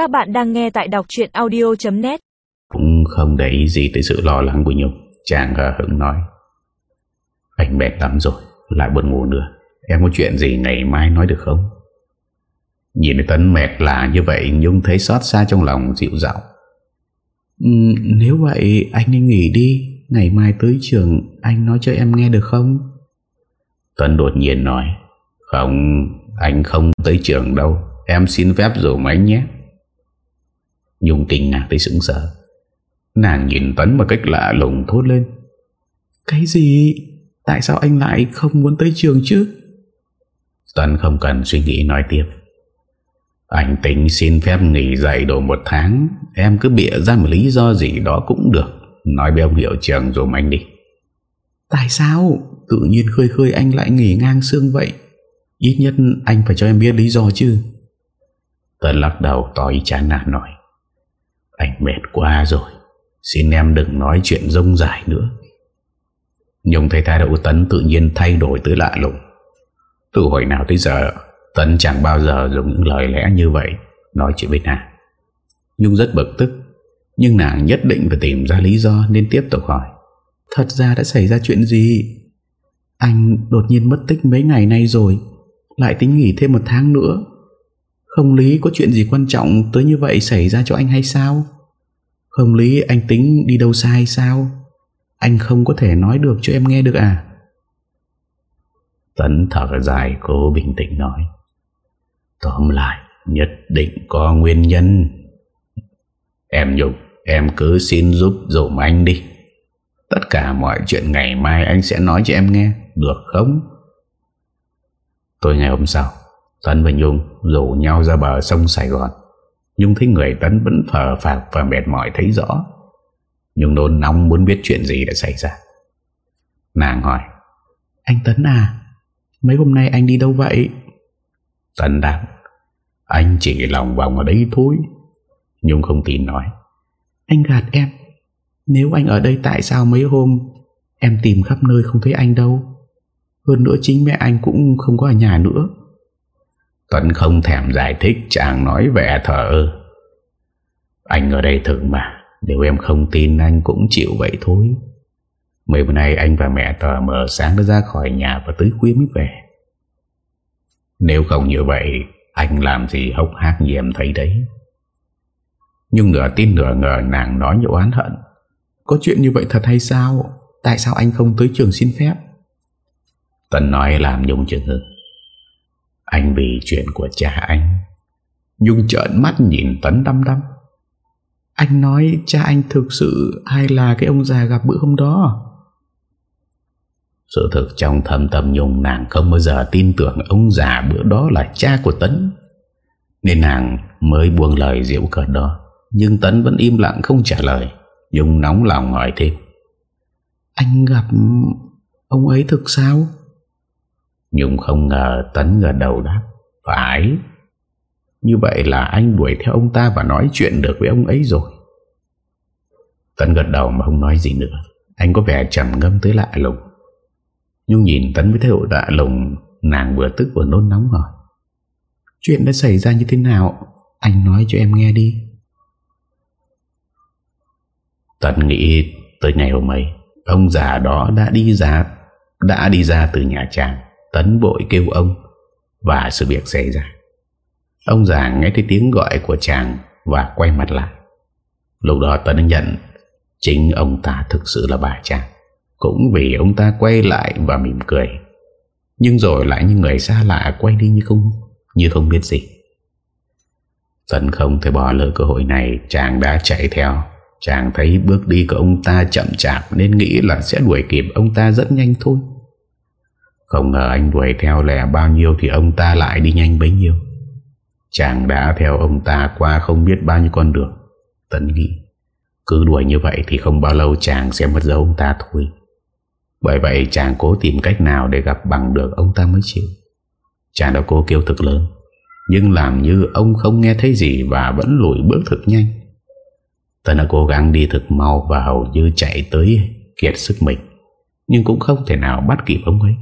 Các bạn đang nghe tại đọc chuyện audio.net Cũng không để ý gì tới sự lo lắng của Nhung, Chàng hờ hững nói. Anh mệt lắm rồi, Lại buồn ngủ nữa. Em có chuyện gì ngày mai nói được không? Nhìn thấy Tấn mệt lạ như vậy, Nhung thấy xót xa trong lòng, dịu dạo ừ, Nếu vậy, anh nên nghỉ đi. Ngày mai tới trường, Anh nói cho em nghe được không? Tấn đột nhiên nói. Không, Anh không tới trường đâu. Em xin phép dùm anh nhé. Nhung kinh ngạc tới sững sờ. Nàng nhìn Tấn một cách lạ lùng thốt lên. Cái gì? Tại sao anh lại không muốn tới trường chứ? Tấn không cần suy nghĩ nói tiếp. Anh tính xin phép nghỉ dạy đồ một tháng Em cứ bịa ra một lý do gì đó cũng được. Nói với ông hiệu trường dùm anh đi. Tại sao? Tự nhiên khơi khơi anh lại nghỉ ngang xương vậy. Ít nhất anh phải cho em biết lý do chứ. Tấn lắc đầu tỏ ý chán nản nói anh mệt quá rồi. Xin em đừng nói chuyện rông dài nữa. Nhung thấy thái độ Tấn tự nhiên thay đổi tới lạ lùng. Từ hồi nào tới giờ, Tấn chẳng bao giờ dùng những lời lẽ như vậy, Nói chuyện với nàng. Nhung rất bực tức, Nhưng nàng nhất định phải tìm ra lý do Nên tiếp tục hỏi. Thật ra đã xảy ra chuyện gì? Anh đột nhiên mất tích mấy ngày nay rồi, Lại tính nghỉ thêm một tháng nữa. Không lý có chuyện gì quan trọng Tới như vậy xảy ra cho anh hay sao? Không lý anh tính đi đâu sai sao? Anh không có thể nói được cho em nghe được à? Tấn thở dài, cố bình tĩnh nói. Tóm lại, Nhất định có nguyên nhân. Em nhục, Em cứ xin giúp dùm anh đi. Tất cả mọi chuyện ngày mai anh sẽ nói cho em nghe, Được không? Tôi ngày hôm sau Tấn và Nhung rủ nhau ra bờ sông Sài Gòn. Nhung thấy người Tấn vẫn phờ phạc và mệt mỏi thấy rõ. Nhung nôn nóng muốn biết chuyện gì đã xảy ra. Nàng hỏi, Anh Tấn à Mấy hôm nay anh đi đâu vậy? Tấn đáp, Anh chỉ lòng vòng ở đây thôi. Nhung không tin nói, Anh gạt em. Nếu anh ở đây tại sao mấy hôm Em tìm khắp nơi không thấy anh đâu? Hơn nữa chính mẹ anh cũng không có ở nhà nữa. Tuấn không thèm giải thích, Chàng nói vẻ thở Anh ở đây thử mà, Nếu em không tin anh cũng chịu vậy thôi. Mấy bữa nay anh và mẹ tờ mờ sáng đã ra khỏi nhà Và tới khuya mới về. Nếu không như vậy, Anh làm gì hốc hác như em thấy đấy. Nhưng nửa tin nửa ngờ nàng nói như oán hận. Có chuyện như vậy thật hay sao? Tại sao anh không tới trường xin phép? Tân nói làm Nhung chừng hực anh vì chuyện của cha anh. Nhung trợn mắt nhìn Tấn đăm đăm. Anh nói cha anh thực sự Hay là cái ông già gặp bữa hôm đó? Sự thực trong thầm tâm Nhung, Nàng không bao giờ tin tưởng Ông già bữa đó là cha của Tấn Nên nàng mới buông lời diễu cợt đó. Nhưng Tấn vẫn im lặng không trả lời. Nhung nóng lòng hỏi thêm. Anh gặp Ông ấy thực sao? Nhung không ngờ Tấn gật đầu đáp, Phải. Như vậy là anh đuổi theo ông ta Và nói chuyện được với ông ấy rồi. Tấn gật đầu mà không nói gì nữa. Anh có vẻ trầm ngâm tới lạ lùng. Nhung nhìn Tấn với thái độ lạ lùng, Nàng vừa tức vừa nôn nóng hỏi, Chuyện đã xảy ra như thế nào? Anh nói cho em nghe đi. Tấn nghĩ tới ngày hôm ấy, Ông già đó đã đi ra, Đã đi ra từ nhà chàng. Tấn bội kêu ông Và sự việc xảy ra. Ông già nghe thấy tiếng gọi của chàng Và quay mặt lại. Lúc đó Tấn nhận Chính ông ta thực sự là bà chàng Cũng vì ông ta quay lại và mỉm cười. Nhưng rồi lại như người xa lạ Quay đi như không Như không biết gì. Tấn không thể bỏ lỡ cơ hội này, Chàng đã chạy theo. Chàng thấy bước đi của ông ta chậm chạp Nên nghĩ là sẽ đuổi kịp ông ta rất nhanh thôi. Không ngờ anh đuổi theo lẻ bao nhiêu Thì ông ta lại đi nhanh bấy nhiêu. Chàng đã theo ông ta qua không biết bao nhiêu con đường. Tấn nghĩ Cứ đuổi như vậy thì không bao lâu chàng sẽ mất dấu ông ta thôi. Bởi vậy chàng cố tìm cách nào để gặp bằng được ông ta mới chịu. Chàng đã cố kêu thực lớn, Nhưng làm như ông không nghe thấy gì Và vẫn lùi bước thực nhanh. Tấn đã cố gắng đi thực mau Và hầu như chạy tới kiệt sức mình, Nhưng cũng không thể nào bắt kịp ông ấy.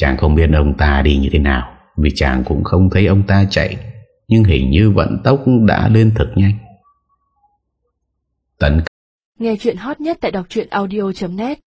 Chàng không biết ông ta đi như thế nào, Vì chàng cũng không thấy ông ta chạy, Nhưng hình như vận tốc đã lên thật nhanh. Tấn Nghe chuyện hot nhất tại đọc audio.net